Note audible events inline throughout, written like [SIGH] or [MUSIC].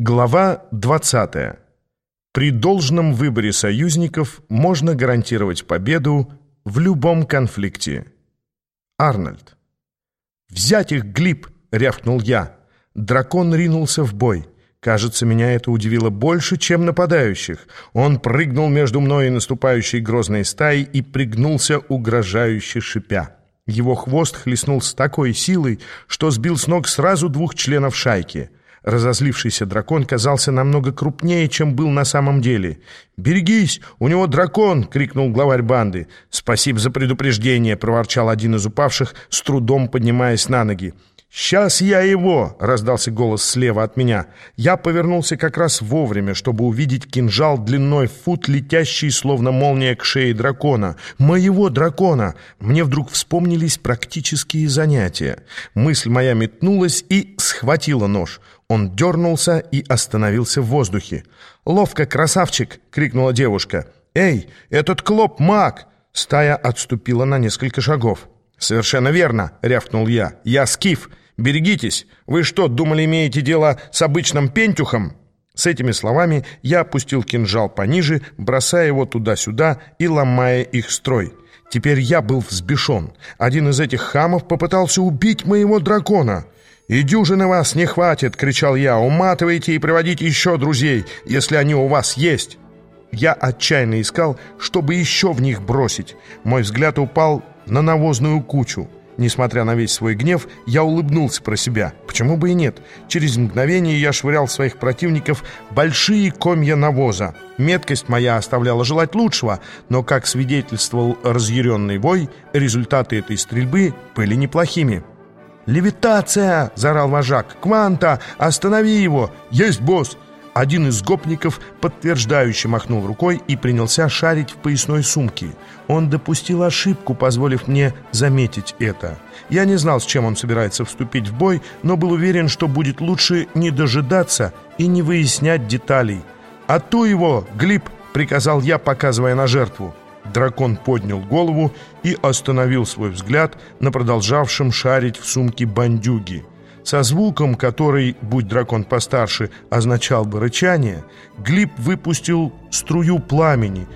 Глава 20. При должном выборе союзников можно гарантировать победу в любом конфликте. Арнольд. «Взять их, Глиб!» — рявкнул я. Дракон ринулся в бой. Кажется, меня это удивило больше, чем нападающих. Он прыгнул между мной и наступающей грозной стаей и пригнулся, угрожающе шипя. Его хвост хлестнул с такой силой, что сбил с ног сразу двух членов шайки — Разозлившийся дракон казался намного крупнее, чем был на самом деле. «Берегись! У него дракон!» — крикнул главарь банды. «Спасибо за предупреждение!» — проворчал один из упавших, с трудом поднимаясь на ноги. «Сейчас я его!» — раздался голос слева от меня. Я повернулся как раз вовремя, чтобы увидеть кинжал длиной фут, летящий, словно молния к шее дракона. Моего дракона! Мне вдруг вспомнились практические занятия. Мысль моя метнулась и схватила нож. Он дернулся и остановился в воздухе. «Ловко, красавчик!» — крикнула девушка. «Эй, этот клоп маг!» Стая отступила на несколько шагов. «Совершенно верно!» — рявкнул я. «Я скиф!» «Берегитесь! Вы что, думали, имеете дело с обычным пентюхом?» С этими словами я опустил кинжал пониже, бросая его туда-сюда и ломая их строй. Теперь я был взбешен. Один из этих хамов попытался убить моего дракона. «И дюжины вас не хватит!» — кричал я. «Уматывайте и приводите еще друзей, если они у вас есть!» Я отчаянно искал, чтобы еще в них бросить. Мой взгляд упал на навозную кучу. Несмотря на весь свой гнев, я улыбнулся про себя. Почему бы и нет? Через мгновение я швырял своих противников большие комья навоза. Меткость моя оставляла желать лучшего, но, как свидетельствовал разъяренный бой, результаты этой стрельбы были неплохими. «Левитация!» — заорал вожак. «Кванта! Останови его! Есть босс!» Один из гопников подтверждающе махнул рукой и принялся шарить в поясной сумке. Он допустил ошибку, позволив мне заметить это. Я не знал, с чем он собирается вступить в бой, но был уверен, что будет лучше не дожидаться и не выяснять деталей. «А то его, Глиб!» — приказал я, показывая на жертву. Дракон поднял голову и остановил свой взгляд на продолжавшем шарить в сумке бандюги. Со звуком, который, будь дракон постарше, означал бы рычание, Глиб выпустил струю пламени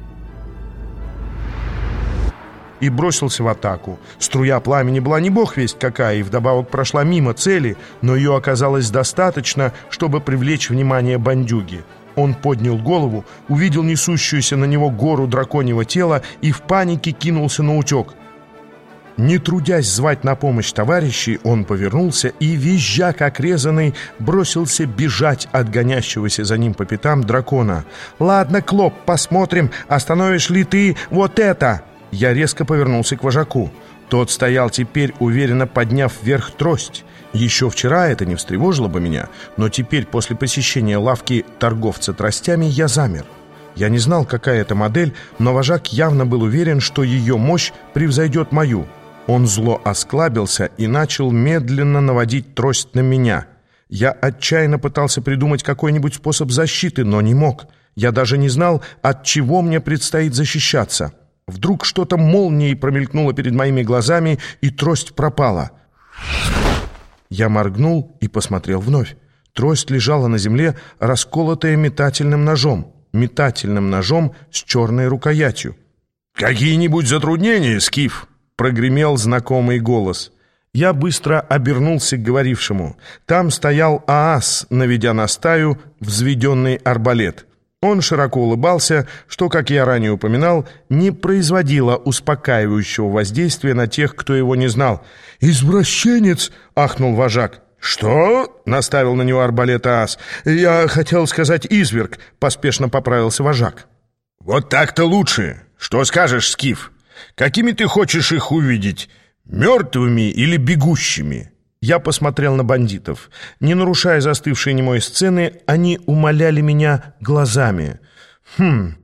и бросился в атаку. Струя пламени была не бог весть какая, и вдобавок прошла мимо цели, но ее оказалось достаточно, чтобы привлечь внимание бандюги. Он поднял голову, увидел несущуюся на него гору драконьего тела и в панике кинулся на утек. Не трудясь звать на помощь товарищей, он повернулся и, визжа как резанный, бросился бежать от гонящегося за ним по пятам дракона. «Ладно, Клоп, посмотрим, остановишь ли ты вот это!» Я резко повернулся к вожаку. Тот стоял теперь, уверенно подняв вверх трость. Еще вчера это не встревожило бы меня, но теперь, после посещения лавки торговца тростями, я замер. Я не знал, какая это модель, но вожак явно был уверен, что ее мощь превзойдет мою. Он зло осклабился и начал медленно наводить трость на меня. Я отчаянно пытался придумать какой-нибудь способ защиты, но не мог. Я даже не знал, от чего мне предстоит защищаться. Вдруг что-то молнией промелькнуло перед моими глазами, и трость пропала. Я моргнул и посмотрел вновь. Трость лежала на земле, расколотая метательным ножом. Метательным ножом с черной рукоятью. «Какие-нибудь затруднения, Скиф?» прогремел знакомый голос. Я быстро обернулся к говорившему. Там стоял Аас, наведя на стаю взведенный арбалет. Он широко улыбался, что, как я ранее упоминал, не производило успокаивающего воздействия на тех, кто его не знал. «Извращенец!» — ахнул вожак. «Что?» — наставил на него арбалет Аас. «Я хотел сказать изверг», — поспешно поправился вожак. «Вот так-то лучше. Что скажешь, Скиф?» Какими ты хочешь их увидеть? Мертвыми или бегущими?» Я посмотрел на бандитов. Не нарушая застывшей немой сцены, они умоляли меня глазами. «Хм,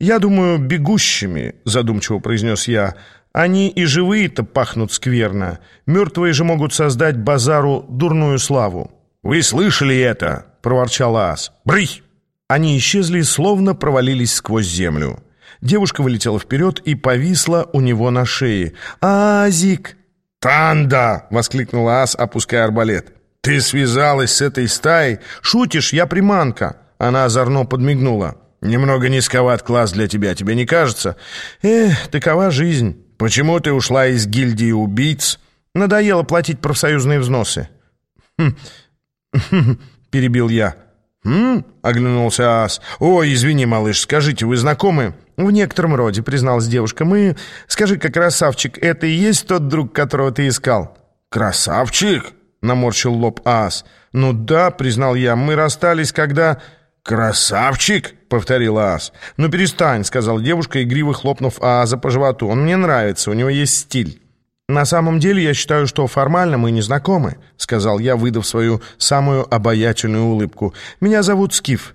я думаю, бегущими», — задумчиво произнес я. «Они и живые-то пахнут скверно. Мертвые же могут создать базару дурную славу». «Вы слышали это?» — проворчал Ас. «Брысь!» Они исчезли, словно провалились сквозь землю. Девушка вылетела вперед и повисла у него на шее. «Азик!» «Танда!» — воскликнула Ас, опуская арбалет. Ты связалась с этой стаей? Шутишь, я приманка!» Она озорно подмигнула. «Немного низковат класс для тебя, тебе не кажется?» «Эх, такова жизнь!» «Почему ты ушла из гильдии убийц?» «Надоело платить профсоюзные взносы». «Хм, хм, [LAUGHS] перебил я. «Хм?» — оглянулся Ас. «Ой, извини, малыш, скажите, вы знакомы?» «В некотором роде», — призналась девушка. «Мы... Скажи-ка, красавчик, это и есть тот друг, которого ты искал?» «Красавчик?» — наморщил лоб Ас. «Ну да», — признал я, — «мы расстались, когда...» «Красавчик?» — повторил Аас. «Ну перестань», — сказал девушка, игриво хлопнув Ааза по животу. «Он мне нравится, у него есть стиль». «На самом деле я считаю, что формально мы не знакомы», — сказал я, выдав свою самую обаятельную улыбку. «Меня зовут Скиф».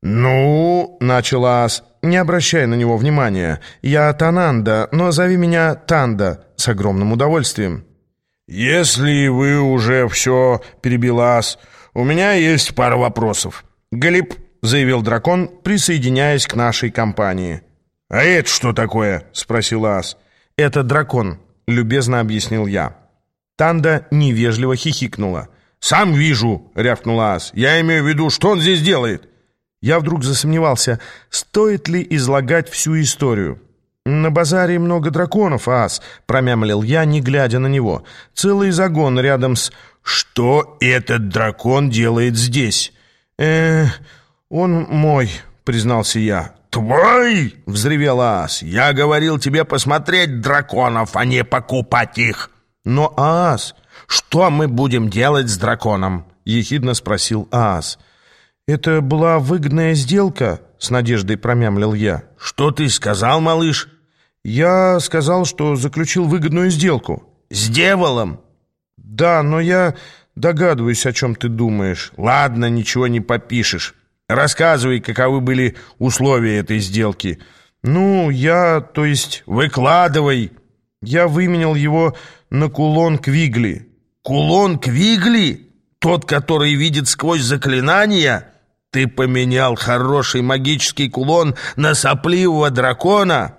«Ну...» — начал Аас. «Не обращай на него внимания. Я Тананда, но зови меня Танда с огромным удовольствием». «Если вы уже все...» — перебил Аас. «У меня есть пара вопросов». «Галип», — заявил дракон, присоединяясь к нашей компании. «А это что такое?» — спросил Аас. «Это дракон», — любезно объяснил я. Танда невежливо хихикнула. «Сам вижу», — рявкнул Аас. «Я имею в виду, что он здесь делает?» Я вдруг засомневался, стоит ли излагать всю историю. «На базаре много драконов, Ас», — промямлил я, не глядя на него. «Целый загон рядом с...» «Что этот дракон делает здесь?» э он мой», — признался я. «Твой!» — взревел Аас. «Я говорил тебе посмотреть драконов, а не покупать их!» «Но, Аас, что мы будем делать с драконом?» — ехидно спросил Аас. «Это была выгодная сделка?» — с надеждой промямлил я. «Что ты сказал, малыш?» «Я сказал, что заключил выгодную сделку». «С дьяволом?» «Да, но я догадываюсь, о чем ты думаешь». «Ладно, ничего не попишешь. Рассказывай, каковы были условия этой сделки». «Ну, я, то есть...» «Выкладывай!» «Я выменял его на кулон Квигли». «Кулон Квигли? Тот, который видит сквозь заклинания?» «Ты поменял хороший магический кулон на сопливого дракона?»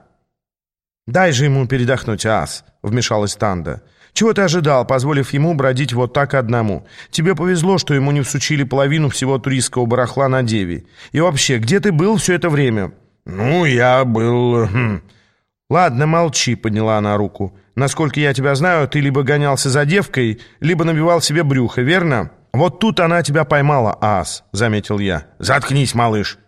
«Дай же ему передохнуть, ас», — вмешалась Танда. «Чего ты ожидал, позволив ему бродить вот так одному? Тебе повезло, что ему не всучили половину всего туристского барахла на Деве. И вообще, где ты был все это время?» «Ну, я был...» хм. «Ладно, молчи», — подняла она руку. «Насколько я тебя знаю, ты либо гонялся за девкой, либо набивал себе брюхо, верно?» «Вот тут она тебя поймала, ас», — заметил я. «Заткнись, малыш».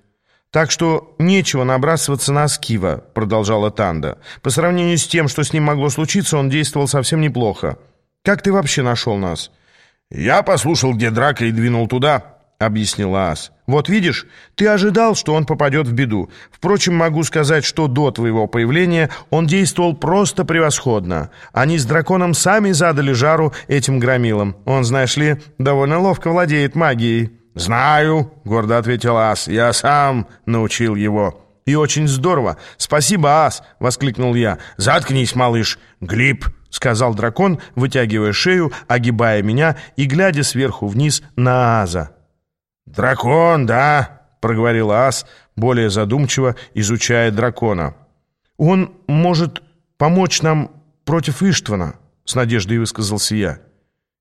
«Так что нечего набрасываться на Скива», — продолжала Танда. «По сравнению с тем, что с ним могло случиться, он действовал совсем неплохо. Как ты вообще нашел нас?» «Я послушал, где драка, и двинул туда», — объяснила Ас. «Вот видишь, ты ожидал, что он попадет в беду. Впрочем, могу сказать, что до твоего появления он действовал просто превосходно. Они с драконом сами задали жару этим громилам. Он, знаешь ли, довольно ловко владеет магией». «Знаю», — гордо ответил Ас, — «я сам научил его». «И очень здорово. Спасибо, Ас!» — воскликнул я. «Заткнись, малыш! Глип!» — сказал дракон, вытягивая шею, огибая меня и глядя сверху вниз на Аза. «Дракон, да?» — проговорил Ас, более задумчиво изучая дракона. «Он может помочь нам против Иштвана?» — с надеждой высказался я.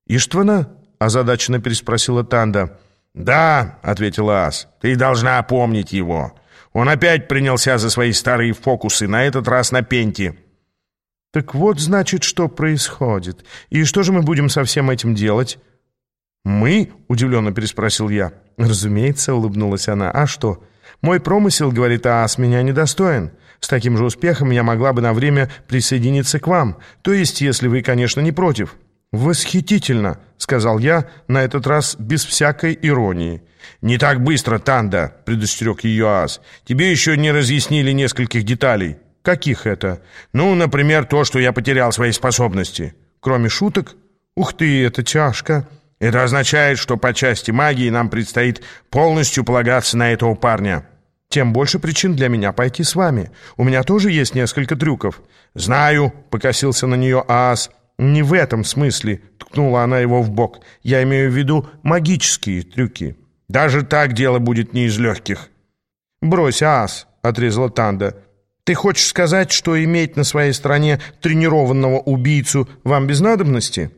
«Иштвана?» — озадаченно переспросила Танда. «Да», — ответила Ас, — «ты должна помнить его. Он опять принялся за свои старые фокусы, на этот раз на пенте». «Так вот, значит, что происходит. И что же мы будем со всем этим делать?» «Мы?» — удивленно переспросил я. «Разумеется», — улыбнулась она. «А что? Мой промысел, — говорит Аас, — меня недостоин. С таким же успехом я могла бы на время присоединиться к вам. То есть, если вы, конечно, не против». «Восхитительно», — сказал я, на этот раз без всякой иронии. «Не так быстро, Танда», — предостерег ее Аас. «Тебе еще не разъяснили нескольких деталей». «Каких это?» «Ну, например, то, что я потерял свои способности». «Кроме шуток?» «Ух ты, это тяжко». Это означает, что по части магии нам предстоит полностью полагаться на этого парня. Тем больше причин для меня пойти с вами. У меня тоже есть несколько трюков. Знаю, покосился на нее Аас. Не в этом смысле, ткнула она его в бок. Я имею в виду магические трюки. Даже так дело будет не из легких. Брось, Аас, отрезала Танда. Ты хочешь сказать, что иметь на своей стороне тренированного убийцу вам без надобности?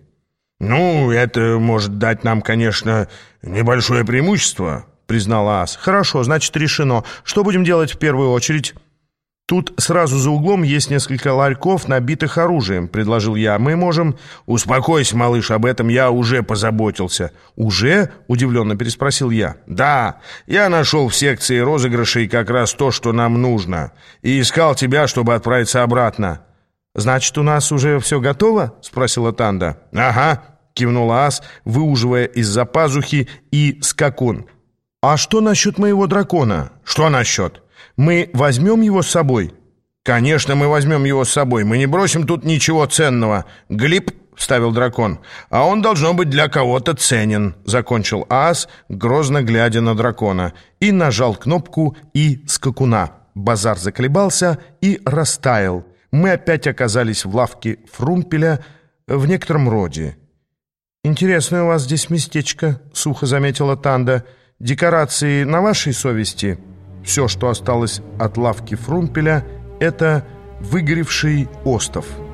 «Ну, это может дать нам, конечно, небольшое преимущество», — признал Ас. «Хорошо, значит, решено. Что будем делать в первую очередь?» «Тут сразу за углом есть несколько ларьков, набитых оружием», — предложил я. «Мы можем...» «Успокойся, малыш, об этом я уже позаботился». «Уже?» — удивленно переспросил я. «Да, я нашел в секции розыгрышей как раз то, что нам нужно, и искал тебя, чтобы отправиться обратно». «Значит, у нас уже все готово?» — спросила Танда. «Ага», — кивнула Ас, выуживая из-за пазухи и скакун. «А что насчет моего дракона?» «Что насчет?» Мы возьмем его с собой?» «Конечно, мы возьмем его с собой. Мы не бросим тут ничего ценного. Глип, — вставил дракон, — а он, должно быть, для кого-то ценен», — закончил ас, грозно глядя на дракона, и нажал кнопку «и скакуна». Базар заколебался и растаял. Мы опять оказались в лавке Фрумпеля в некотором роде. «Интересное у вас здесь местечко», — сухо заметила Танда. «Декорации на вашей совести?» Все, что осталось от лавки Фрумпеля, это выгоревший остов –